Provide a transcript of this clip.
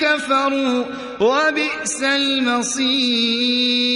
كَفَرُوا ۖ وَبِئْسَ الْمَصِيرُ.